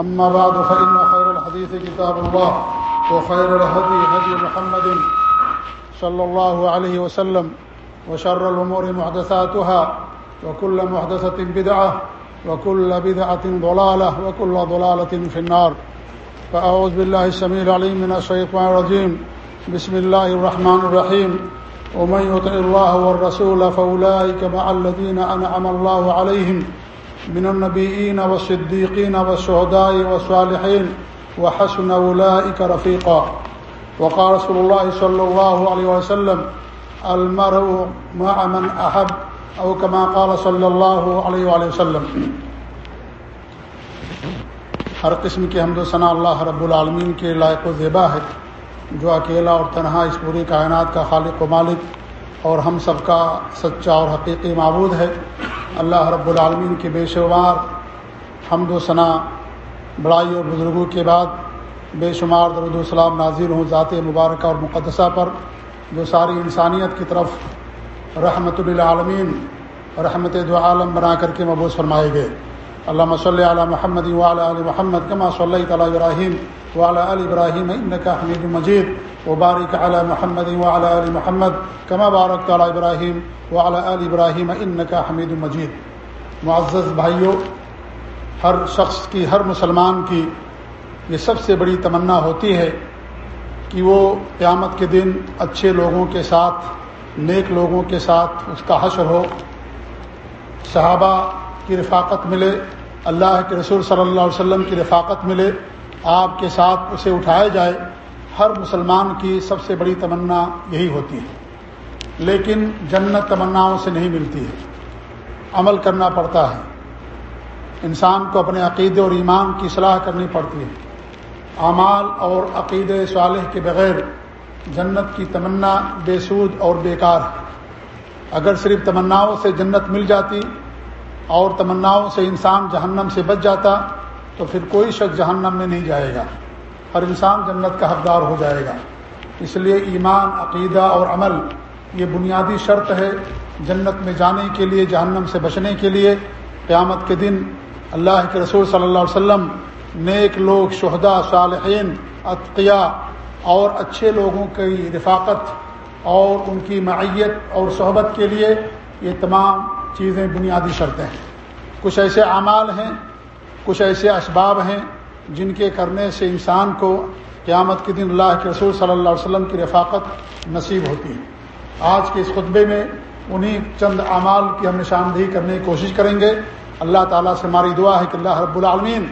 أما بعد، فإن خير الحديث كتاب الله، وخير الهدي هدي محمد صلى الله عليه وسلم، وشر الأمور محدثاتها، وكل محدثة بدعة، وكل بدعة ضلالة، وكل ضلالة في النار. فأعوذ بالله السميع العليم من الشيطان الرجيم. بسم الله الرحمن الرحيم. ومن يطع الله والرسول فأولئك مع الذين أنعم الله عليهم من النبيين والصديقين والشهداء والصالحين وحسن أولئك رفيقا. وقال رسول الله صلى الله عليه وسلم، المرء مع من أحب، أو كما قال صلى الله عليه وآله وسلم. ہر قسم کی حمد و ثناء اللہ رب العالمین کے لائق و زیبا ہے، جو اکیلا اور تنہا اس پوری کائنات کا خالق و مالک، اور ہم سب کا سچا اور حقیقی معبود ہے اللہ رب العالمین کے بے شمار حمد و ثناء بڑائی اور بزرگوں کے بعد بے شمار درود و سلام نازر ہوں ذات مبارکہ اور مقدسہ پر، جو ساری انسانیت کی طرف رحمت للعالمین، رحمت دو عالم بنا کر کے مبوس فرمائے گئے۔ علامہ صلی علی محمد وعلی علی محمد کما صلی تعالیٰ ابراہیم وعلی علی ابراہیم انکا حمید مجید وبارک علی محمد وعلی علی محمد کما بارک تعالیٰ ابراہیم وعلی علی ابراہیم انکا حمید مجید معزز بھائیوں ہر شخص کی، ہر مسلمان کی یہ سب سے بڑی تمنا ہوتی ہے کہ وہ قیامت کے دن اچھے لوگوں کے ساتھ، نیک لوگوں کے ساتھ اس کا حشر ہو۔ صحابہ کی رفاقت ملے، اللہ کے رسول صلی اللہ علیہ وسلم کی رفاقت ملے، آپ کے ساتھ اسے اٹھایا جائے، ہر مسلمان کی سب سے بڑی تمنا یہی ہوتی ہے۔ لیکن جنت تمناؤں سے نہیں ملتی ہے، عمل کرنا پڑتا ہے۔ انسان کو اپنے عقیدے اور ایمان کی صلاح کرنی پڑتی ہے۔ اعمال اور عقید صالح کے بغیر جنت کی تمنا بے سود اور بیکار ہے۔ اگر صرف تمناؤں سے جنت مل جاتی اور تمناؤں سے انسان جہنم سے بچ جاتا تو پھر کوئی شخص جہنم میں نہیں جائے گا۔ ہر انسان جنت کا حقدار ہو جائے گا۔ اس لیے ایمان، عقیدہ اور عمل یہ بنیادی شرط ہے جنت میں جانے کے لیے، جہنم سے بچنے کے لیے۔ قیامت کے دن اللہ کے رسول صلی اللہ علیہ وسلم نیک لوگ، شہداء، صالحین عطیہ اور اچھے لوگوں کی رفاقت اور ان کی معیت اور صحبت کے لیے یہ تمام چیزیں، بنیادی شرطیں۔ ہیں کچھ ایسے اعمال ہیں، کچھ ایسے اسباب ہیں جن کے کرنے سے انسان کو قیامت کے دن اللہ کے رسول صلی اللہ علیہ وسلم کی رفاقت نصیب ہوتی ہے۔ آج کے اس خطبے میں انہی چند اعمال کی ہم نشاندہی کرنے کی کوشش کریں گے۔ اللہ تعالیٰ سے ہماری دعا ہے کہ اللہ رب العالمین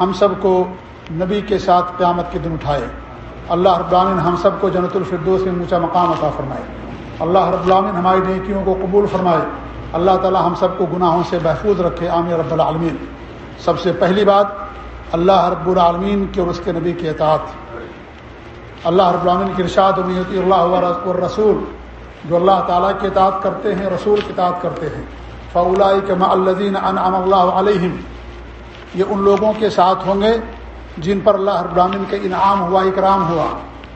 ہم سب کو نبی کے ساتھ قیامت کے دن اٹھائے۔ اللہ رب العالمین ہم سب کو جنت الفردوس میں اونچا مقام عطا فرمائے۔ اللہ رب العالمین ہماری نیکیوں کو قبول فرمائے۔ اللہ تعالیٰ ہم سب کو گناہوں سے محفوظ رکھے عامر رب العالمین۔ سب سے پہلی بات، اللہ رب العالمین کے اور اس کے نبی کے اطاعت۔ اللہ رب العالمین کی ارشاد امیتی اللہ رسول، جو اللہ تعالیٰ کے اطاعت کرتے ہیں، رسول کی اطاعت کرتے ہیں۔ فولا کے الدین انعام اللہ علیہم۔ یہ ان لوگوں کے ساتھ ہوں گے جن پر اللہ رب العالمین کا انعام ہوا، اکرام ہوا۔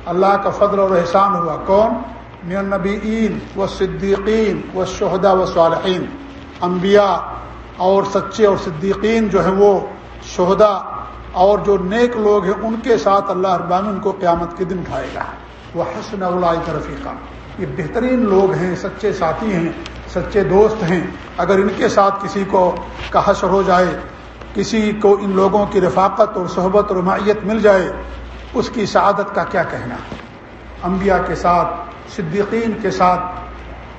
اللہ کا فضل اور احسان ہوا۔ کون؟ من نبیین و صدیقین و شہدا و صالحین۔ انبیاء اور سچے اور صدیقین جو ہیں وہ شہدا اور جو نیک لوگ ہیں ان کے ساتھ اللہ ابان ان کو قیامت کے دن اٹھائے گا۔ وہ حسن اللہ رفیقہ یہ بہترین لوگ ہیں، سچے ساتھی ہیں، سچے دوست ہیں۔ اگر ان کے ساتھ کسی کو کا حشر ہو جائے، کسی کو ان لوگوں کی رفاقت اور صحبت اور معیت مل جائے، اس کی سعادت کا کیا کہنا؟ انبیاء کے ساتھ صدیقین کے ساتھ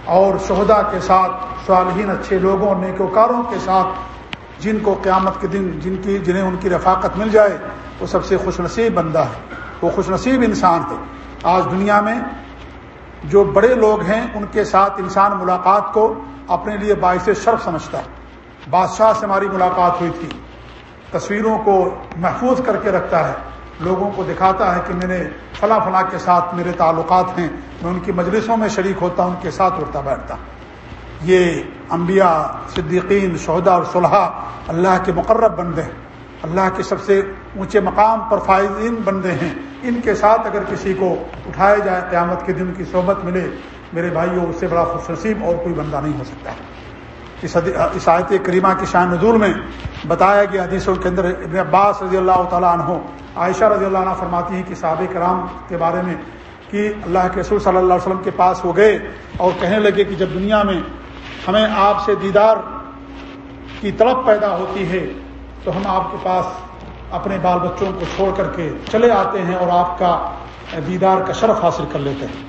اور شہدا کے ساتھ، صالحین اچھے لوگوں، نیکوکاروں کے ساتھ جن کو قیامت کے دن جن کی جنہیں ان کی رفاقت مل جائے، وہ سب سے خوش نصیب بندہ ہے۔ وہ خوش نصیب انسان ہے آج دنیا میں جو بڑے لوگ ہیں، ان کے ساتھ انسان ملاقات کو اپنے لیے باعث شرف سمجھتا۔ ہے بادشاہ سے ہماری ملاقات ہوئی تھی۔ تصویروں کو محفوظ کر کے رکھتا ہے۔ لوگوں کو دکھاتا ہے کہ میرے فلاں فلاں کے ساتھ میرے تعلقات ہیں، میں ان کی مجلسوں میں شریک ہوتا ہوں، ان کے ساتھ اٹھتا بیٹھتا یہ انبیاء، صدیقین شہدا اور صلحہ اللہ کے مقرب بندے ہیں۔ اللہ کے سب سے اونچے مقام پر فائزین بندے ہیں۔ ان کے ساتھ اگر کسی کو اٹھایا جائے، قیامت کے دن کی صحبت ملے، میرے بھائیوں، اس سے بڑا خوش نصیب اور کوئی بندہ نہیں ہو سکتا۔ اس آیت کریمہ کی شان نزول میں بتایا گیا حدیثوں کے اندر ابن عباس رضی اللہ تعالیٰ عنہ، عائشہ رضی اللہ عنہ فرماتی ہیں کہ صحابہ کرام کے بارے میں کہ اللہ کے رسول صلی اللہ علیہ وسلم کے پاس ہو گئے اور کہنے لگے کہ جب دنیا میں ہمیں آپ سے دیدار کی طلب پیدا ہوتی ہے تو ہم آپ کے پاس اپنے بال بچوں کو چھوڑ کر کے چلے آتے ہیں اور آپ کا دیدار کا شرف حاصل کر لیتے ہیں۔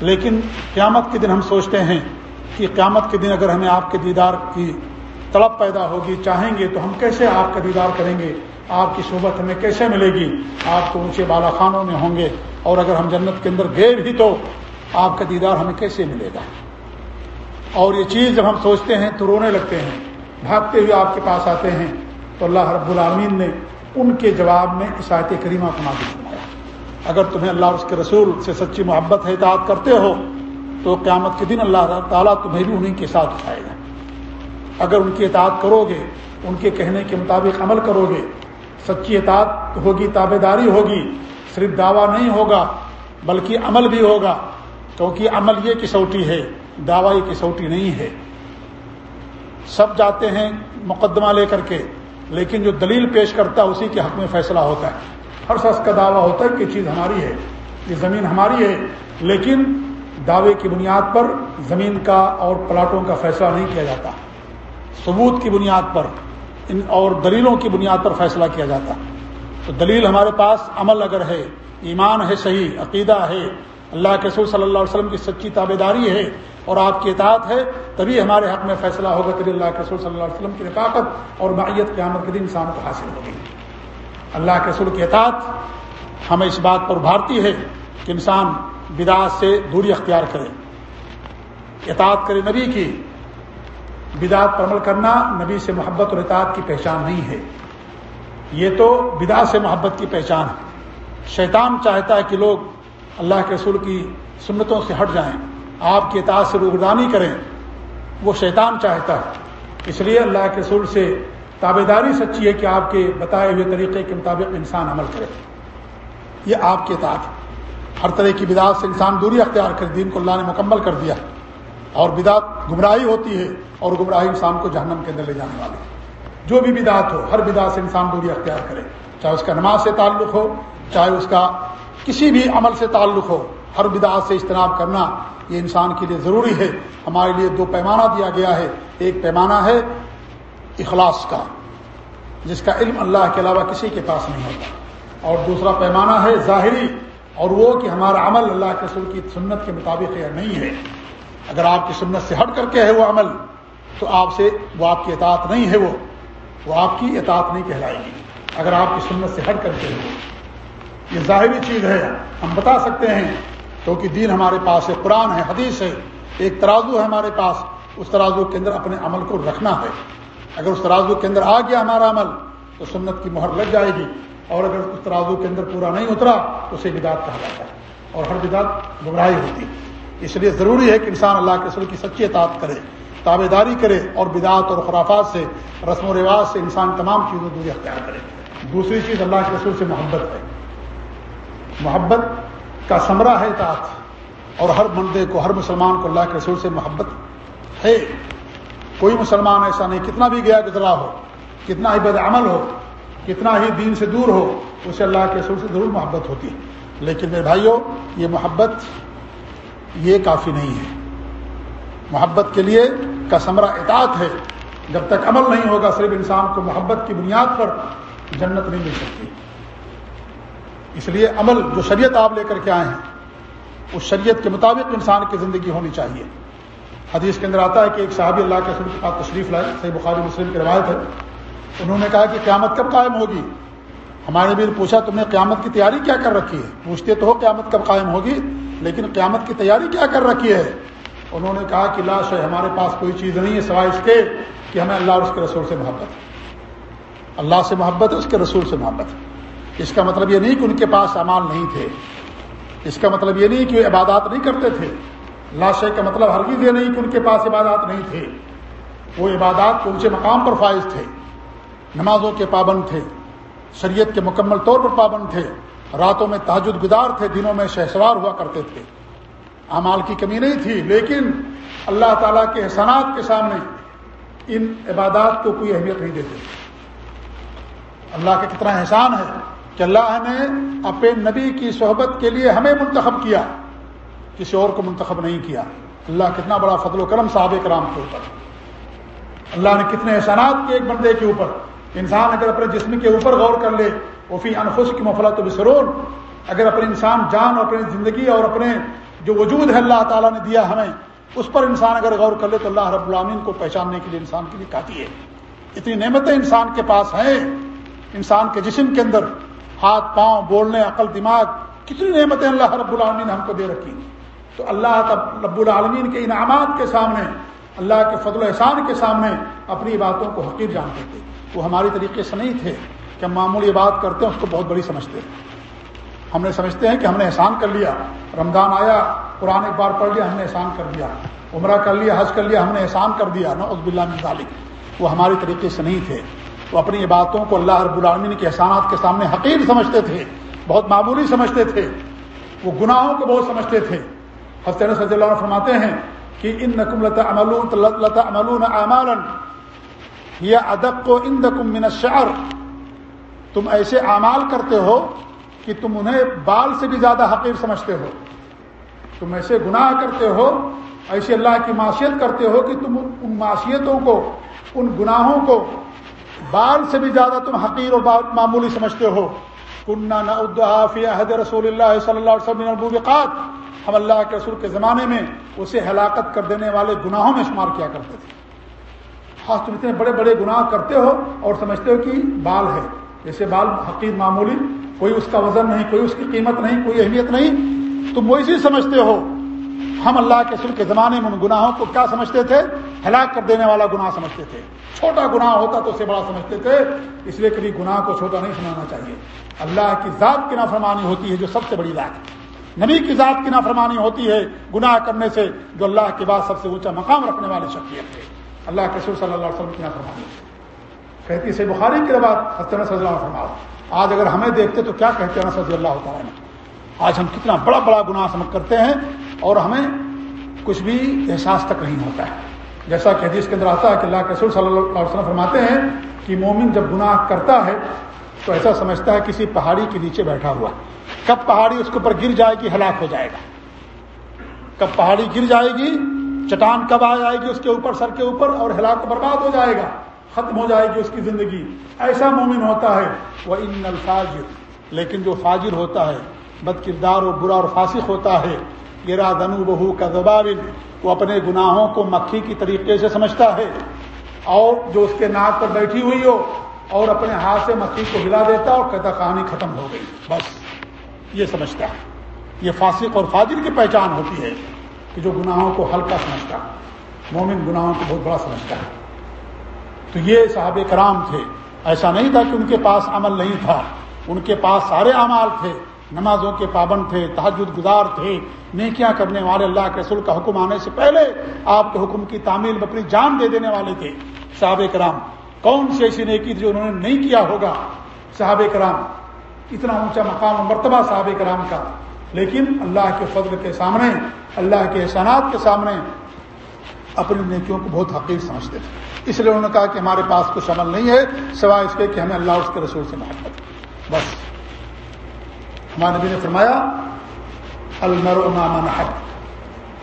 لیکن قیامت کے دن ہم سوچتے ہیں کہ قیامت کے دن اگر ہمیں آپ کے دیدار کی طلب پیدا ہوگی، چاہیں گے تو ہم کیسے آپ کا دیدار کریں گے؟ آپ کی صحبت ہمیں کیسے ملے گی؟ آپ کو اونچے بالا خانوں میں ہوں گے اور اگر ہم جنت کے اندر گئے بھی تو آپ کا دیدار ہمیں کیسے ملے گا؟ اور یہ چیز جب ہم سوچتے ہیں تو رونے لگتے ہیں، بھاگتے ہوئے آپ کے پاس آتے ہیں تو اللہ رب العالمین نے ان کے جواب میں عیسائیت کریمہ کو نازل فرمایا۔ اگر تمہیں اللہ اور اس کے رسول سے سچی محبت ہے، اطاعت کرتے ہو تو قیامت کے دن اللہ تعالیٰ تمہیں بھی انہیں کے ساتھ اٹھائے گا۔ اگر ان کی اطاعت کرو گے ان کے کہنے کے مطابق عمل کرو گے سچی اطاعت ہوگی تابے داری ہوگی، صرف دعویٰ نہیں ہوگا، بلکہ عمل بھی ہوگا، کیونکہ عمل یہ کسوٹی ہے، دعویٰ یہ کسوٹی نہیں ہے۔ سب جاتے ہیں مقدمہ لے کر کے، لیکن جو دلیل پیش کرتا ہے اسی کے حق میں فیصلہ ہوتا ہے۔ ہر شخص کا دعویٰ ہوتا ہے کہ چیز ہماری ہے، یہ زمین ہماری ہے، لیکن دعوے کی بنیاد پر زمین کا اور پلاٹوں کا فیصلہ نہیں کیا جاتا۔ ثبوت کی بنیاد پر، ان اور دلیلوں کی بنیاد پر فیصلہ کیا جاتا۔ تو دلیل ہمارے پاس عمل اگر ہے، ایمان ہے صحیح، عقیدہ ہے، اللہ کے سور صلی اللہ علیہ وسلم کی سچی تابے داری ہے اور آپ کی اطاعت ہے، تبھی ہمارے حق میں فیصلہ ہوگا تبھی اللہ کے رسول صلی اللہ علیہ وسلم کی رفاقت اور معیت قیامت کے دن انسانوں کو حاصل ہوگی اللہ کے رسول کی اطاعت ہمیں اس بات پر ابھارتی ہے کہ انسان بدعت سے دوری اختیار کرے اطاعت کرے نبی کی۔ بدعت پر عمل کرنا نبی سے محبت اور اطاعت کی پہچان نہیں ہے۔ یہ تو بدعت سے محبت کی پہچان ہے۔ شیطان چاہتا ہے کہ لوگ اللہ کے رسول کی سنتوں سے ہٹ جائیں۔ آپ کی اطاعت سے روگردانی کریں۔ وہ شیطان چاہتا ہے۔ اس لیے اللہ کے رسول سے تابے داری سچی ہے کہ آپ کے بتائے ہوئے طریقے کے مطابق انسان عمل کرے۔ یہ آپ کی اطاعت ہر طرح کی بدعت سے انسان دوری اختیار کر، دین کو اللہ نے مکمل کر دیا۔ اور بدعت گمراہی ہوتی ہے اور گمراہی انسان کو جہنم کے اندر لے جانے والی جو بھی بدعت ہو، ہر بدعت سے انسان دوری اختیار کرے۔ چاہے اس کا نماز سے تعلق ہو، چاہے اس کا کسی بھی عمل سے تعلق ہو، ہر بدعت سے اجتناب کرنا یہ انسان کے لیے ضروری ہے۔ ہمارے لیے دو پیمانہ دیا گیا ہے۔ ایک پیمانہ ہے اخلاص کا، جس کا علم اللہ کے علاوہ کسی کے پاس نہیں ہوتا۔ اور دوسرا پیمانہ ہے ظاہری اور وہ کہ ہمارا عمل اللہ کے رسول کی سنت کے مطابق ہے نہیں ہے، اگر آپ کی سنت سے ہٹ کر کے ہے وہ عمل، تو آپ سے وہ آپ کی اطاعت نہیں ہے، وہ وہ آپ کی اطاعت نہیں کہلائے گی۔ اگر آپ کی سنت سے ہٹ کر کے ہے۔ یہ ظاہری چیز ہے، ہم بتا سکتے ہیں، کیونکہ دین ہمارے پاس ہے، قرآن ہے، حدیث ہے، ایک ترازو ہے ہمارے پاس، اس ترازو کے اندر اپنے عمل کو رکھنا ہے۔ اگر اس ترازو کے اندر آ گیا ہمارا عمل، تو سنت کی مہر لگ جائے گی۔ اور اگر اس ترازو کے اندر پورا نہیں اترا تو اسے بدعت کہا جاتا ہے اور ہر بدعت گمراہی ہوتی ہے۔ اس لیے ضروری ہے کہ انسان اللہ کے رسول کی سچی اطاعت کرے تابے داری کرے اور بدعت اور خرافات سے، رسم و رواج سے انسان تمام چیزوں دوری اختیار کرے۔ دوسری چیز اللہ کے رسول سے محبت ہے۔ محبت کا ثمرہ ہے اطاعت اور ہر بندے کو، ہر مسلمان کو اللہ کے رسول سے محبت ہے۔ کوئی مسلمان ایسا نہیں، کتنا بھی گیا گزرا ہو، کتنا ہی بد عمل ہو کتنا ہی دین سے دور ہو، اسے اللہ کے رسول سے ضرور محبت ہوتی ہے۔ لیکن میرے بھائیوں، یہ محبت یہ کافی نہیں ہے۔ محبت کے لیے کا ثمرہ اطاعت ہے۔ جب تک عمل نہیں ہوگا، صرف انسان کو محبت کی بنیاد پر جنت نہیں مل سکتی۔ اس لیے عمل جو شریعت آپ لے کر کے آئے ہیں، اس شریعت کے مطابق انسان کی زندگی ہونی چاہیے۔ حدیث کے اندر آتا ہے کہ ایک صحابی اللہ کے کے پاس تشریف لائے، صحیح بخاری مسلم کی روایت ہے۔ انہوں نے کہا کہ قیامت کب قائم ہوگی؟ ہمارے بھی پوچھا، تم نے قیامت کی تیاری کیا کر رکھی ہے؟ پوچھتے تو ہو قیامت کب قائم ہوگی، لیکن قیامت کی تیاری کیا کر رکھی ہے؟ انہوں نے کہا کہ لاش ہے ہمارے پاس کوئی چیز نہیں ہے سوائے اس کے کہ ہمیں اللہ اور اس کے رسول سے محبت۔ ہے اللہ سے محبت ہے، اس کے رسول سے محبت۔ ہے اس کا مطلب یہ نہیں کہ ان کے پاس اعمال نہیں تھے۔ اس کا مطلب یہ نہیں کہ وہ عبادات نہیں کرتے تھے۔ لاش کا مطلب ہرگز یہ نہیں کہ ان کے پاس عبادات نہیں تھے۔ وہ عبادات کے اونچے مقام پر فائز تھے۔ نمازوں کے پابند تھے۔ شریعت کے مکمل طور پر پابند تھے۔ راتوں میں تاجد گدار تھے، دنوں میں شہسوار ہوا کرتے تھے۔ اعمال کی کمی نہیں تھی، لیکن اللہ تعالیٰ کے احسانات کے سامنے ان عبادات کو کوئی اہمیت نہیں دیتے۔ اللہ کا کتنا احسان ہے کہ اللہ نے اپنے نبی کی صحبت کے لیے ہمیں منتخب کیا۔ کسی اور کو منتخب نہیں کیا۔ اللہ کتنا بڑا فضل و کرم صاحب کرام کے اوپر۔ اللہ نے کتنے احسانات کے ایک بندے کے اوپر۔ انسان اگر اپنے جسم کے اوپر غور کر لے، وہ فی انفس کی مفلت و بسرون اگر اپنے انسان جان اور اپنی زندگی اور اپنے جو وجود ہے اللہ تعالیٰ نے دیا ہمیں، اس پر انسان اگر غور کر لے تو اللہ رب العامین کو پہچاننے کے لیے انسان کے لیے کافی ہے۔ اتنی نعمتیں انسان کے پاس ہیں۔ انسان کے جسم کے اندر ہاتھ، پاؤں، بولنے، عقل، دماغ، کتنی نعمتیں اللہ رب العالمین ہم کو دے رکھی تو اللہ رب العالمین کے انعامات کے سامنے، اللہ کے فضل احسان کے سامنے اپنی باتوں کو حقیر جانتے تھے وہ ہماری طریقے سے نہیں تھے کہ ہم معمولی بات کرتے ہیں، اس کو بہت بڑی سمجھتے ہیں۔ ہم نے سمجھتے ہیں کہ ہم نے احسان کر لیا، رمضان آیا، قرآن ایک بار پڑھ لیا، ہم نے احسان کر دیا عمرہ کر لیا، حج کر لیا، ہم نے احسان کر دیا۔ نا عزب اللہ ذالک۔ وہ ہمارے طریقے سے نہیں تھے۔ وہ اپنی باتوں کو اللہ رب العالمین کے احسانات کے سامنے حقیر سمجھتے تھے، بہت معمولی سمجھتے تھے۔ وہ گناہوں کو بہت سمجھتے تھے۔ حسین صلی اللہ علیہ فرماتے ہیں کہ ان نقم لتا املون لتا املون امالن یہ ادب کو ان من شعر تم ایسے اعمال کرتے ہو کہ تم انہیں بال سے بھی زیادہ حقیر سمجھتے ہو. تم ایسے گناہ کرتے ہو، ایسے اللہ کی معاشیت کرتے ہو کہ تم ان معاشیتوں کو، ان گناہوں کو بال سے بھی زیادہ تم حقیر اور معمولی سمجھتے ہو. کنہ نہ حد رسول اللہ صلی اللہ علیہ وسلم البوقات ہم اللہ کے رسول کے زمانے میں اسے ہلاکت کر دینے والے گناہوں میں شمار کیا کرتے تھے. خاص تم اتنے بڑے بڑے گناہ کرتے ہو اور سمجھتے ہو کہ بال ہے۔ جیسے بال حقیر معمولی، کوئی اس کا وزن نہیں، کوئی اس کی قیمت نہیں، کوئی اہمیت نہیں، تم وہ اسی سمجھتے ہو۔ ہم اللہ کے سر کے زمانے میں ان گناہوں کو کیا سمجھتے تھے؟ ہلاک کر دینے والا گناہ سمجھتے تھے۔ چھوٹا گناہ ہوتا تو اسے بڑا سمجھتے تھے، اس لیے کبھی گناہ کو چھوٹا نہیں سمجھنا چاہیے۔ اللہ کی ذات کی نافرمانی ہوتی ہے جو سب سے بڑی ذات ہے۔ نبی کی ذات کی نافرمانی ہوتی ہے گناہ کرنے سے، جو اللہ کے بعد سب سے اونچا مقام رکھنے والے شخصیت تھے اللہ کے سر صلی اللہ علیہ وسلم کی نافرمانی کہتی سے بخاری کی روایت حسن صلی اللہ علیہ آج اگر ہمیں دیکھتے تو کیا کہتے ہیں صلی اللہ تعالیٰ آج ہم کتنا بڑا بڑا گناہ سمجھ کرتے ہیں اور ہمیں کچھ بھی احساس تک نہیں ہوتا ہے۔ جیسا کہ حدیث کے اندر آتا ہے کہ اللہ کے رسول صلی اللہ علیہ وسلم فرماتے ہیں کہ مومن جب گناہ کرتا ہے تو ایسا سمجھتا ہے کسی پہاڑی کے نیچے بیٹھا ہوا کب پہاڑی اس کے اوپر گر جائے گی ہلاک ہو جائے گا۔ کب پہاڑی گر جائے گی چٹان کب آ جائے گی اس کے اوپر، سر کے اوپر، اور ہلاک برباد ہو جائے گا، ختم ہو جائے گی اس کی زندگی۔ ایسا مومن ہوتا ہے وہ ان الفاجر، لیکن جو فاجر ہوتا ہے بد کردار و برا اور فاسق ہوتا ہے گرا دنو بہو کا وہ اپنے گناہوں کو مکھی کی طریقے سے سمجھتا ہے۔ اور جو اس کے ناک پر بیٹھی ہوئی ہو، اور اپنے ہاتھ سے مکھی کو ہلا دیتا اور کہتا کہانی ختم ہو گئی۔ بس، یہ سمجھتا ہے۔ یہ فاسق اور فاجر کی پہچان ہوتی ہے۔ کہ جو گناہوں کو ہلکا سمجھتا، مومن گناہوں کو بہت بڑا سمجھتا ہے۔ تو یہ صحاب کرام تھے۔ ایسا نہیں تھا کہ ان کے پاس عمل نہیں تھا۔ ان کے پاس سارے اعمال تھے۔ نمازوں کے پابند تھے تحجد گزار تھے۔ نیکیاں کرنے والے اللہ کے رسول کا حکم آنے سے پہلے آپ کے حکم کی تعمیل اپنی جان دے دینے والے تھے۔ صحاب کرام، کون سی ایسی نیکی تھی جو انہوں نے نہیں کیا ہوگا؟ صحاب کرام، اتنا اونچا مقام و مرتبہ صحاب کرام کا۔ لیکن اللہ کے فضل کے سامنے، اللہ کے احسانات کے سامنے اپنی نیکیوں کو بہت حقیق سمجھتے تھے۔ اس لیے انہوں نے کہا کہ ہمارے پاس کچھ عمل نہیں ہے، سوائے اس کے کہ ہمیں اللہ اس کے رسول سے محبت۔ بس۔ ہمارے نبی نے فرمایا المر نام حق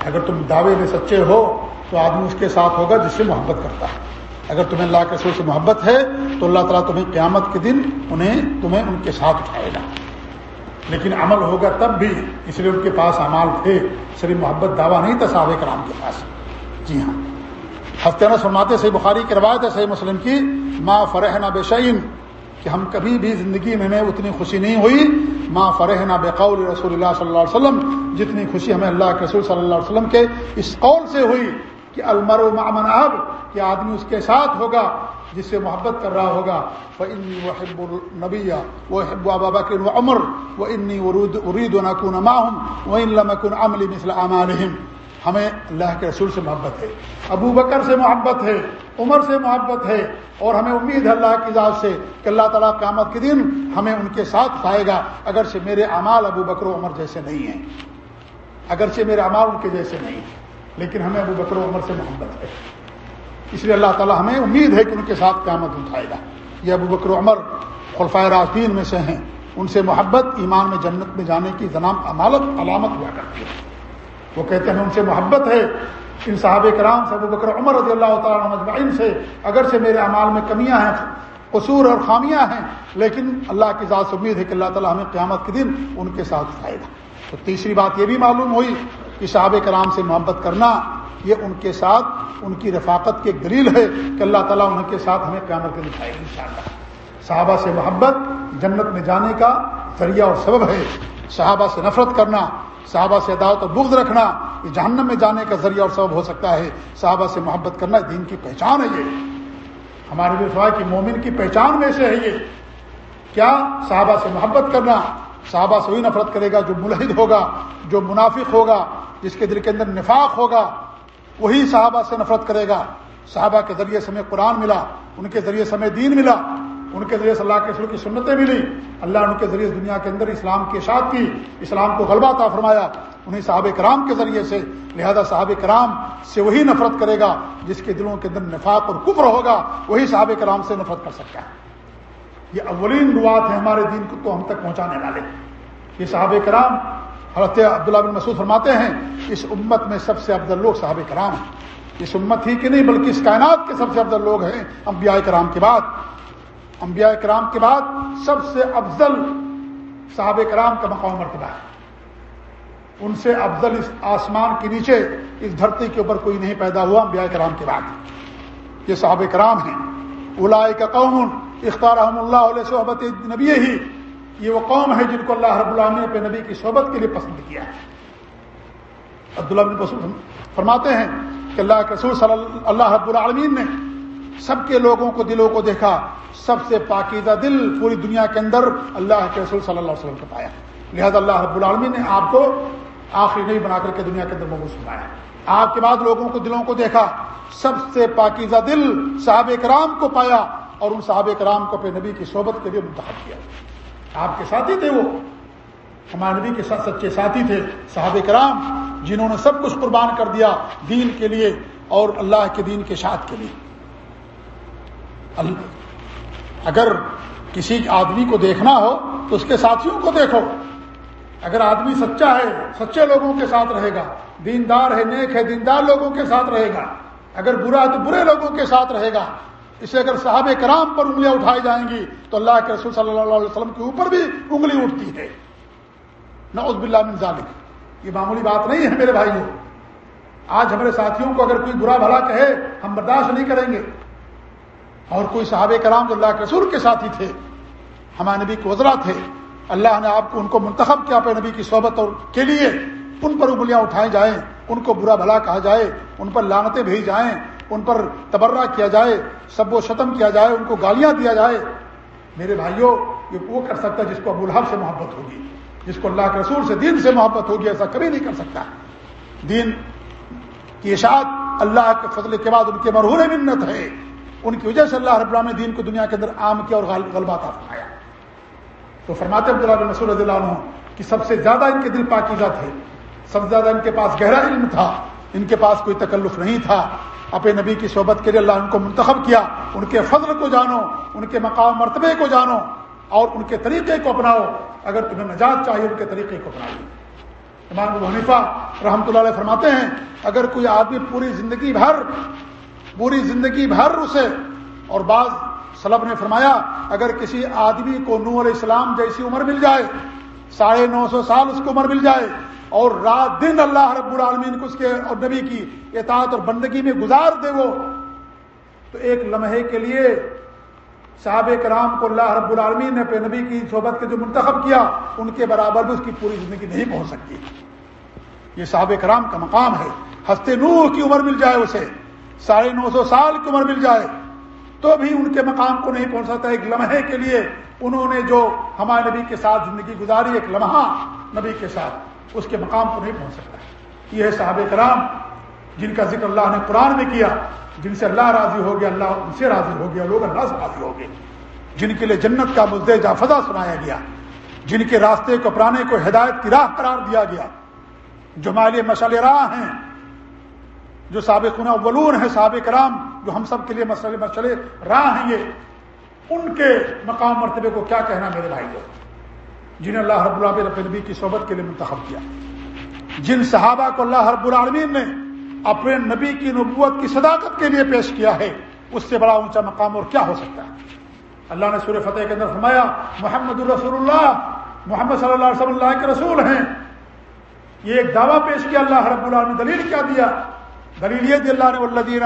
اگر تم دعوے میں سچے ہو، تو آدمی اس کے ساتھ ہوگا جس سے محبت کرتا ہے۔ اگر تمہیں اللہ کے رسول سے محبت ہے، تو اللہ تعالیٰ تمہیں قیامت کے دن انہیں، تمہیں ان کے ساتھ اٹھائے گا۔ لیکن عمل ہوگا تب بھی، اس لیے ان کے پاس اعمال تھے۔ صرف محبت دعویٰ نہیں تھا صحابہ کرام کے پاس۔ جی ہاں۔ ہفتہ فرماتے صحیح بخاری کی روایت ہے، صحیح مسلم کی، ما فرح نہ بے شعین کہ ہم کبھی بھی زندگی میں ہمیں اتنی خوشی نہیں ہوئی۔ ما فرح نہ بے قول رسول اللہ صلی اللہ علیہ وسلم جتنی خوشی ہمیں اللہ کے رسول صلی اللہ علیہ وسلم کے اس قول سے ہوئی کہ المر و معمن اب، کہ آدمی اس کے ساتھ ہوگا۔ جس سے محبت کر رہا ہوگا۔ وہ انی و حب النبیہ وہ حب و بابا کن و عمر وہ انی ارید و نقون ماہم وہ ان لمکن عملی مثل عمالہم ہمیں اللہ کے رسول سے محبت ہے۔ ابو بکر سے محبت ہے۔ عمر سے محبت ہے۔ اور ہمیں امید ہے اللہ کی ذات سے کہ اللہ تعالیٰ قیامت کے دن ہمیں ان کے ساتھ پائے گا۔ اگرچہ میرے اعمال ابو بکر و عمر جیسے نہیں ہیں۔ اگرچہ میرے اعمال ان کے جیسے نہیں ہیں۔ لیکن ہمیں ابو بکر و عمر سے محبت ہے۔ اس لیے اللہ تعالیٰ ہمیں امید ہے کہ ان کے ساتھ قیامت اٹھائے گا۔ یہ ابو بکر عمر خلفۂ راستین میں سے ہیں۔ ان سے محبت، ایمان میں جنت میں جانے کی زنام امالت، علامت ہوا کرتی ہے۔ وہ کہتے ہیں ان سے محبت ہے۔ ان صحاب کرام سے ابو بکر عمر رضی اللہ تعالیٰ مجمعین سے اگر سے میرے اعمال میں کمیاں ہیں، قصور اور خامیاں ہیں، لیکن اللہ کی ذات سے امید ہے کہ اللہ تعالیٰ ہمیں قیامت کے دن ان کے ساتھ اٹھائے گا۔ تو تیسری بات یہ بھی معلوم ہوئی کہ صحاب کرام سے محبت کرنا یہ ان کے ساتھ ان کی رفاقت کی ایک دلیل ہے کہ اللہ تعالیٰ ان کے ساتھ ہمیں قیامت کے دکھائے گا ان شاء اللہ صحابہ سے محبت، جنت میں جانے کا ذریعہ اور سبب ہے۔ صحابہ سے نفرت کرنا، صحابہ سے عدالت و بغض رکھنا، یہ جہنم میں جانے کا ذریعہ اور سبب ہو سکتا ہے۔ صحابہ سے محبت کرنا دین کی پہچان ہے یہ۔ ہمارے بھی کی مومن کی پہچان میں سے ہے یہ۔ کیا صحابہ سے محبت کرنا، صحابہ سے وہی نفرت کرے گا جو ملحد ہوگا، جو منافق ہوگا، جس کے دل کے اندر نفاق ہوگا وہی صحابہ سے نفرت کرے گا۔ صحابہ کے ذریعے سے ہمیں قرآن ملا، ان کے ذریعے سے ہمیں دین ملا، ان کے ذریعے سے اللہ کے رسول کی سنتیں ملی۔ اللہ ان کے ذریعے دنیا کے اندر اسلام کی اشاعت کی، اسلام کو غلبہ تا فرمایا۔ انہیں صحابہ کرام کے ذریعے سے، لہذا صحابہ کرام سے وہی نفرت کرے گا، جس کے دلوں کے اندر نفاق اور کفر ہوگا، وہی صحابہ کرام سے نفرت کر سکتا ہے۔ یہ اولین روات ہیں ہمارے دین کو تو ہم تک پہنچانے والے۔ یہ صحابہ کرام حضرت عبداللہ بن مسعود فرماتے ہیں، اس امت میں سب سے افضل لوگ صحابہ کرام ہیں۔ اس امت ہی کے نہیں، بلکہ اس کائنات کے سب سے افضل لوگ ہیں انبیاء کرام کے بعد۔ انبیاء کرام کے بعد سب سے افضل صحابہ کرام کا مقام مرتبہ ہے۔ ان سے افضل اس آسمان کے نیچے، اس دھرتی کے اوپر کوئی نہیں پیدا ہوا انبیاء کرام کے بعد۔ یہ صحابہ کرام ہیں۔ الاائے کا قوم اختار اللہ علیہ صحبت نبی ہی۔ یہ وہ قوم ہے جن کو اللہ رب اللہ نے اپنے نبی کی صحبت کے لیے پسند کیا ہے۔ عبداللہ بن فرماتے ہیں کہ اللہ کے رسول صلی اللہ رب العالمین نے سب کے لوگوں کو دلوں کو دیکھا، سب سے پاکیزہ دل پوری دنیا کے اندر اللہ کے رسول صلی اللہ علیہ وسلم کو پایا۔ لہذا اللہ رب العالمین نے آپ کو آخری نہیں بنا کر کے دنیا کے اندر مبوس بنایا آپ کے بعد لوگوں کو دلوں کو دیکھا، سب سے پاکیزہ دل صحابہ کرام کو پایا اور ان صحابہ کرام کو اپنے نبی کی صحبت کے لیے منتخب کیا۔ آپ کے ساتھی تھے وہ۔ ہمارے نبی کے ساتھ سچے ساتھی تھے، صحابہ کرام، جنہوں نے سب کچھ قربان کر دیا دین کے لیے اور اللہ کے دین کے ساتھ کے لیے۔ اگر کسی آدمی کو دیکھنا ہو تو اس کے ساتھیوں کو دیکھو۔ اگر آدمی سچا ہے، سچے لوگوں کے ساتھ رہے گا۔ دیندار ہے، نیک ہے، دیندار لوگوں کے ساتھ رہے گا۔ اگر برا ہے تو برے لوگوں کے ساتھ رہے گا۔ اسے اگر صحابہ کرام پر انگلیاں اٹھائی جائیں گی، تو اللہ کے رسول صلی اللہ علیہ وسلم کے اوپر بھی انگلی اٹھتی ہے۔ نہ باللہ من ذالک۔ یہ معمولی بات نہیں ہے میرے بھائیوں آج ہمارے ساتھیوں کو اگر کوئی برا بھلا کہے، ہم برداشت نہیں کریں گے۔ اور کوئی صحابہ کرام جو اللہ کے رسول کے ساتھی تھے، ہمارے نبی کے وزرا تھے، اللہ نے آپ کو ان کو منتخب کیا پہ نبی کی صحبت اور کے لیے، ان پر انگلیاں اٹھائیں جائیں، ان کو برا بھلا کہا جائے، ان پر لانتیں بھیج جائیں۔ ان پر تبرہ کیا جائے، سب و شتم کیا جائے، ان کو گالیاں دیا جائے۔ میرے بھائیوں، یہ وہ کر سکتا ہے جس کو ابو الحب سے محبت ہوگی، جس کو اللہ کے رسول سے دین سے محبت ہوگی، ایسا کبھی نہیں کر سکتا۔ دین کی اشاعت اللہ کے فضل کے بعد ان کے مرحور منت ہے۔ ان کی وجہ سے اللہ رب نے دین کو دنیا کے اندر عام کیا اور غلبہ تھا فرمایا۔ تو فرماتے عبداللہ بن مسعود رضی اللہ عنہ کہ سب سے زیادہ ان کے دل پاکیزہ تھے، سب سے زیادہ ان کے پاس گہرا علم تھا، ان کے پاس کوئی تکلف نہیں تھا۔ اپنے نبی کی صحبت کے لیے اللہ ان کو منتخب کیا، ان کے فضل کو جانو، ان کے مقام، مرتبے کو جانو اور ان کے طریقے کو اپناؤ۔ اگر تمہیں نجات چاہیے، ان کے طریقے کو اپنائیے امام ابو حنیفہ رحمۃ اللہ علیہ فرماتے ہیں، اگر کوئی آدمی پوری زندگی بھر، پوری زندگی بھر اسے، اور بعض سلب نے فرمایا، اگر کسی آدمی کو نور علیہ السلام جیسی عمر مل جائے، ساڑھے نو سو سال اس کو عمر مل جائے اور رات دن اللہ رب العالمین کو اس کے اور نبی کی اطاعت اور بندگی میں گزار دے وہ۔ تو ایک لمحے کے لیے صحابہ کرام کو اللہ رب العالمین نے اپنے نبی کی صحبت کے جو منتخب کیا، ان کے برابر بھی اس کی پوری زندگی نہیں پہنچ سکتی۔ یہ صحابہ کرام کا مقام ہے۔ ہستے نوح کی عمر مل جائے اسے، ساڑھے نو سو سال کی عمر مل جائے۔ تو بھی ان کے مقام کو نہیں پہنچ سکتا۔ ایک لمحے کے لیے انہوں نے جو ہمارے نبی کے ساتھ زندگی گزاری، ایک لمحہ نبی کے ساتھ۔ اس کے مقام کو نہیں پہنچ سکتا۔ یہ ہے صحابہ کرام جن کا ذکر اللہ نے قرآن میں کیا، جن سے اللہ راضی ہو گیا، اللہ ان سے راضی ہو گیا، لوگ اللہ سے راضی ہو گئے۔ جن کے لیے جنت کا مزد جافزہ سنایا گیا، جن کے راستے کو اپنانے کو ہدایت کی راہ قرار دیا گیا۔ جو ہمارے مشعل راہ ہیں، جو سابق اولون ہیں سابق کرام جو ہم سب کے لیے مسئلے مسئلے راہ ہیں، یہ ان کے مقام مرتبے کو کیا کہنا میرے بھائی لوگ جنہیں اللہ رب العالمین نبی کی صحبت کے لیے منتخب کیا۔ جن صحابہ کو اللہ رب العالمین نے اپنے نبی کی نبوت کی صداقت کے لیے پیش کیا ہے، اس سے بڑا اونچا مقام اور کیا ہو سکتا ہے؟ اللہ نے سورہ فتح کے اندر فرمایا، محمد الرسول اللہ محمد صلی اللہ علیہ وسلم اللہ کے رسول ہیں۔ یہ ایک دعویٰ پیش کیا، اللہ رب اللہ نے دلیل کیا دیا۔ دلیل یہ دی اللہ نے ولدین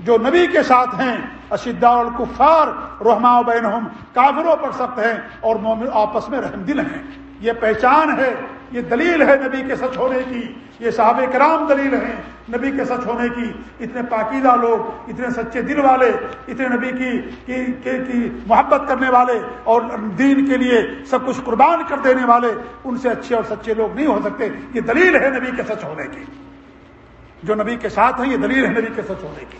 جو نبی کے ساتھ ہیں اشدا الکفار رحما بین کافروں پر سخت ہیں اور مومن آپس میں رحم دل ہیں۔ یہ پہچان ہے یہ دلیل ہے نبی کے سچ ہونے کی۔ یہ صحاب کرام دلیل ہیں نبی کے سچ ہونے کی۔ اتنے پاکیزہ لوگ اتنے سچے دل والے اتنے نبی کی کی, کی, کی محبت کرنے والے اور دین کے لیے سب کچھ قربان کر دینے والے ان سے اچھے اور سچے لوگ نہیں ہو سکتے۔ یہ دلیل ہے نبی کے سچ ہونے کی۔ جو نبی کے ساتھ ہیں یہ دلیل ہے نبی کے سچ ہونے کی۔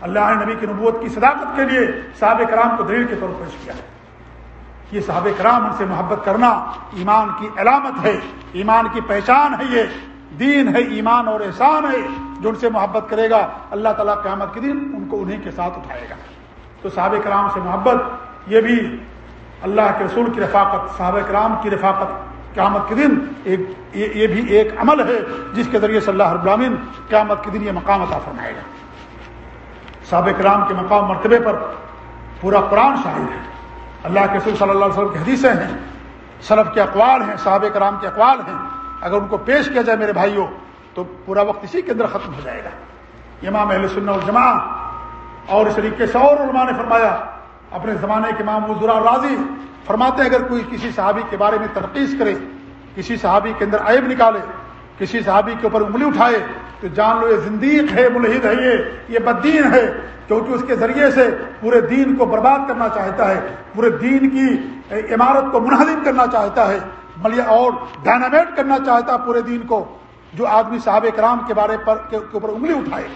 اللہ نے نبی کی نبوت کی صداقت کے لیے صحابہ کرام کو دلیل کے طور پر پیش کیا ہے۔ یہ صحابہ کرام ان سے محبت کرنا ایمان کی علامت ہے، ایمان کی پہچان ہے یہ، دین ہے، ایمان اور احسان ہے، جو ان سے محبت کرے گا، اللہ تعالیٰ قیامت کے دن ان کو انہیں کے ساتھ اٹھائے گا۔ تو صحابہ کرام سے محبت، یہ بھی اللہ کے رسول کی رفاقت، صحابہ کرام کی رفاقت قیامت کے دن ایک، یہ بھی ایک عمل ہے، جس کے ذریعے صلی اللہ ابراہین قیامت کے دن یہ مقام عطا فرمائے گا۔ صحابہ کرام کے مقام مرتبے پر پورا قرآن شاہد ہے۔ اللہ کے رسول صلی اللہ علیہ وسلم کی حدیثیں ہیں۔ سلف کے اقوال ہیں، صحابہ کرام کے اقوال ہیں۔ اگر ان کو پیش کیا جائے میرے بھائیوں، تو پورا وقت اسی کے اندر ختم ہو جائے گا۔ امام اہل سنہ الجماع اور اس طریقے سے اور علماء نے فرمایا، اپنے زمانے کے امام حضرا راضی فرماتے ہیں، اگر کوئی کسی صحابی کے بارے میں ترقیص کرے، کسی صحابی کے اندر عیب نکالے کسی صحابی کے اوپر انگلی اٹھائے تو جان لو یہ زندیق ہے، ملحد ہے یہ یہ بدین ہے، کیونکہ اس کے ذریعے سے پورے دین کو برباد کرنا چاہتا ہے، پورے دین کی عمارت کو منہدم کرنا چاہتا ہے ملیا اور ڈائنامیٹ کرنا چاہتا ہے پورے دین کو، جو آدمی صحاب کرام کے بارے پر کے اوپر انگلی اٹھائے۔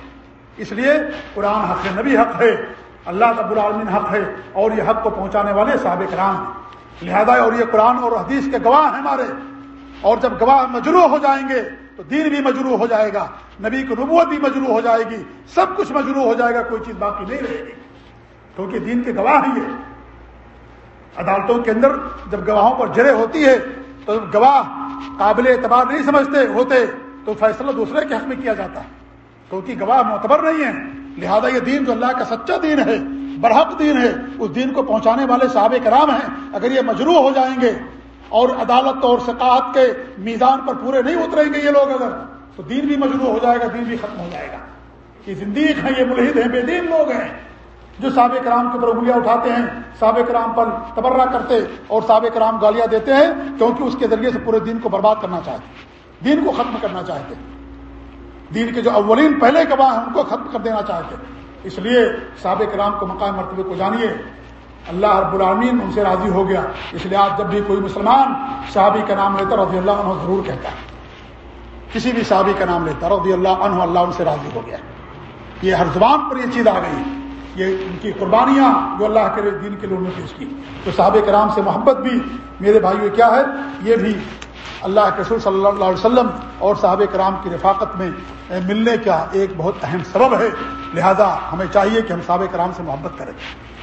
اس لیے قرآن حق نبی حق ہے، اللہ تب العالمین حق ہے، اور یہ حق کو پہنچانے والے صحاب کرام۔ ہیں لہذا اور یہ قرآن اور حدیث کے گواہ ہیں ہمارے۔ اور جب گواہ مجروح ہو جائیں گے تو دین بھی مجروح ہو جائے گا، نبی کی نبوت بھی مجروح ہو جائے گی، سب کچھ مجروح ہو جائے گا، کوئی چیز باقی نہیں رہے گی۔ کیونکہ دین کے گواہ ہی ہے عدالتوں کے اندر جب گواہوں پر جرے ہوتی ہے تو گواہ قابل اعتبار نہیں سمجھتے ہوتے، تو فیصلہ دوسرے کے حق میں کیا جاتا ہے؟ کیونکہ گواہ معتبر نہیں ہے لہذا یہ دین جو اللہ کا سچا دین ہے، برحق دین ہے، اس دین کو پہنچانے والے صحابہ کرام ہیں۔ اگر یہ مجروح ہو جائیں گے اور عدالت اور ثقافت کے میزان پر پورے نہیں اتریں گے یہ لوگ اگر، تو دین بھی مجروح ہو جائے گا، دین بھی ختم ہو جائے گا۔ یہ زندگی ہیں، یہ ملحد ہیں، بے دین لوگ ہیں۔ جو سابق کرام کے اوپر انگلیاں اٹھاتے ہیں سابق کرام پر تبرہ کرتے اور سابق کرام گالیاں دیتے ہیں، کیونکہ اس کے ذریعے سے پورے دین کو برباد کرنا چاہتے دین کو ختم کرنا چاہتے دین کے جو اولین، پہلے گواہ ہیں، ان کو ختم کر دینا چاہتے ہیں۔ اس لیے سابق کرام کو مقام مرتبے کو جانیے۔ اللہ رب العالمین ان سے راضی ہو گیا۔ اس لیے آج جب بھی کوئی مسلمان صحابی کا نام لیتا رضی اللہ عنہ ضرور کہتا ہے۔ کسی بھی صحابی کا نام لیتا رضی اللہ عنہ اللہ ان سے راضی ہو گیا۔ یہ ہر زبان پر یہ چیز آ گئی۔ یہ ان کی قربانیاں جو اللہ کے دین کے لوگوں نے پیش کی۔ تو صحابہ کرام سے محبت بھی میرے بھائیو، کیا ہے؟ یہ بھی اللہ کے رسول صلی اللہ علیہ وسلم اور صحابہ کرام کی رفاقت میں ملنے کا ایک بہت اہم سبب ہے، لہذا ہمیں چاہیے کہ ہم صحابہ کرام سے محبت کریں۔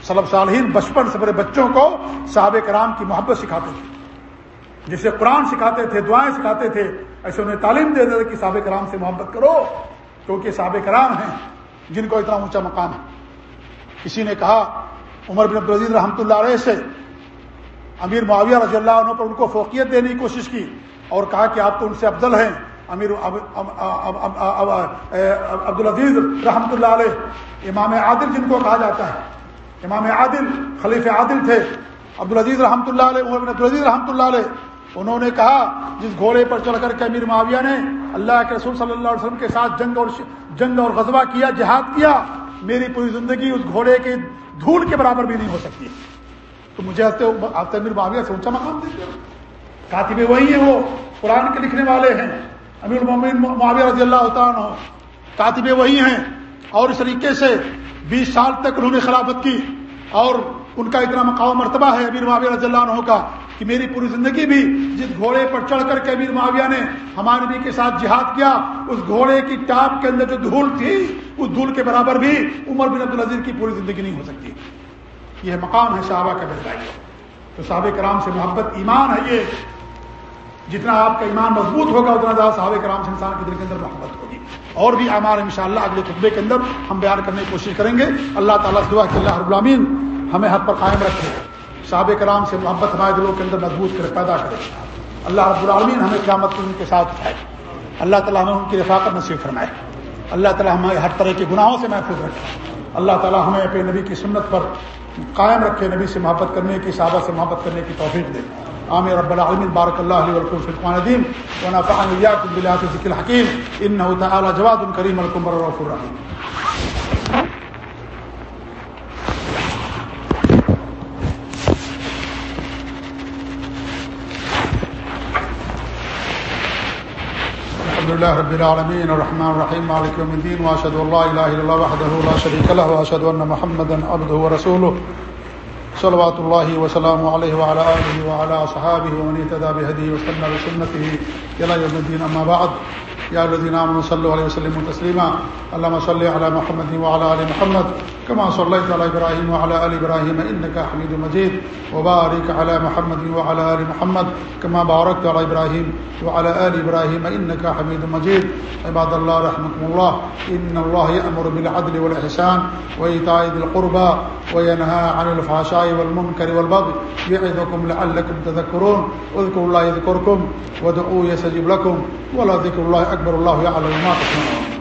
صلب صالحین بچپن سے بڑے بچوں کو صحابہ کرام کی محبت سکھاتے تھے۔ جسے قرآن سکھاتے تھے، دعائیں سکھاتے تھے، ایسے انہیں تعلیم دے دیتے کہ صحابہ کرام سے محبت کرو، کیونکہ صحابہ کرام ہیں، جن کو اتنا اونچا مقام ہے۔ کسی نے کہا، عمر بن عبدالعزیز رحمۃ اللہ علیہ سے امیر معاویہ رضی اللہ عنہ پر ان کو فوقیت دینے کی کوشش کی اور کہا کہ آپ تو ان سے افضل ہیں۔ امیر عبدالعزیز رحمۃ اللہ علیہ، امام عادل جن کو کہا جاتا ہے۔ امام عادل خلیف عادل تھے۔ عبدالعزیز رحمۃ اللہ علیہ عبدالعزیز رحمۃ اللہ علیہ، انہوں نے کہا، جس گھوڑے پر چڑھ کر کے امیر معاویہ نے اللہ کے رسول صلی اللہ علیہ وسلم کے ساتھ جنگ اور جنگ اور غزوہ کیا، جہاد کیا، میری پوری زندگی اس گھوڑے کے دھول کے برابر بھی نہیں ہو سکتی۔ تو مجھے امیر معاویہ سے اونچا مقام دیتے کاتب وہی ہیں وہ، قرآن کے لکھنے والے ہیں۔ امیر معاویہ رضی اللہ عنہ کاتب وہی ہیں۔ اور اس طریقے سے بیس سال تک انہوں نے خلافت کی۔ اور ان کا اتنا مقام مرتبہ ہے امیر معاویہ رضی اللہ عنہ کا، کہ میری پوری زندگی بھی جس گھوڑے پر چڑھ کر کے امیر معاویہ نے ہمارے نبی کے ساتھ جہاد کیا، اس گھوڑے کی ٹاپ کے اندر جو دھول تھی اس دھول کے برابر بھی عمر بن عبدالعزیز کی پوری زندگی نہیں ہو سکتی۔ یہ مقام ہے صحابہ کا بہتائی تو صحابہ کرام سے محبت ایمان ہے یہ۔ جتنا آپ کا ایمان مضبوط ہوگا، اتنا زیادہ صحابہ کرام سے انسان کے دل کے اندر محبت ہوگی۔ اور بھی امان ان شاء اللہ اگلے خطبے کے اندر ہم بیان کرنے کی کوشش کریں گے۔ اللہ تعالیٰ سے دعا کہ اللہ العالمین ہمیں حد پر قائم رکھے۔ صحابہ کرام سے محبت ہمارے دلوں کے اندر مضبوط کرے، پیدا کرے۔ اللہ رب العالمین ہمیں قیامت ان کے ساتھ اٹھائے۔ اللہ تعالیٰ ہمیں ان کی رفاقت نصیب فرمائے۔ اللہ تعالیٰ ہمیں ہر طرح کے گناہوں سے محفوظ رکھے۔ اللہ تعالیٰ ہمیں اپنے نبی کی سنت پر قائم رکھے، نبی سے محبت کرنے کی، صحابہ سے محبت کرنے کی توفیق دے۔ عامر رب العالمین، بارک اللہ علیہ ولکم فرقان الدین ونفعن ایاکم بالآیات ذکر الحکیم۔ انه تعالی جواد کریم الکم الرحیم۔ لله رب العالمين الرحمن الرحيم مالك يوم الدين واشهد ان لا اله الا الله وحده لا شريك له واشهد ان محمدا عبده ورسوله صلوات الله وسلامه عليه وعلى اله وعلى اصحابه ومن اهتدى بهديه واستنى بسنته الى يوم الدين اما بعد يا الذين امنوا صلوا عليه وسلموا تسليما اللهم صل محمد وعلى ال محمد كما صليت على ابراهيم وعلى ال ابراهيم انك حميد مجيد وبارك على محمد وعلى ال محمد كما باركت على ابراهيم وعلى ال ابراهيم انك حميد مجيد عباد الله رحمكم الله ان الله يأمر بالعدل والاحسان وايتاء ذي القربى وينهى عن الفحشاء والمنكر والبغي يعظكم لعلكم تذكرون اذكروا الله يذكركم وادعوه يستجب لكم ولا ذكر الله اكبر اکبر اللہ علیہ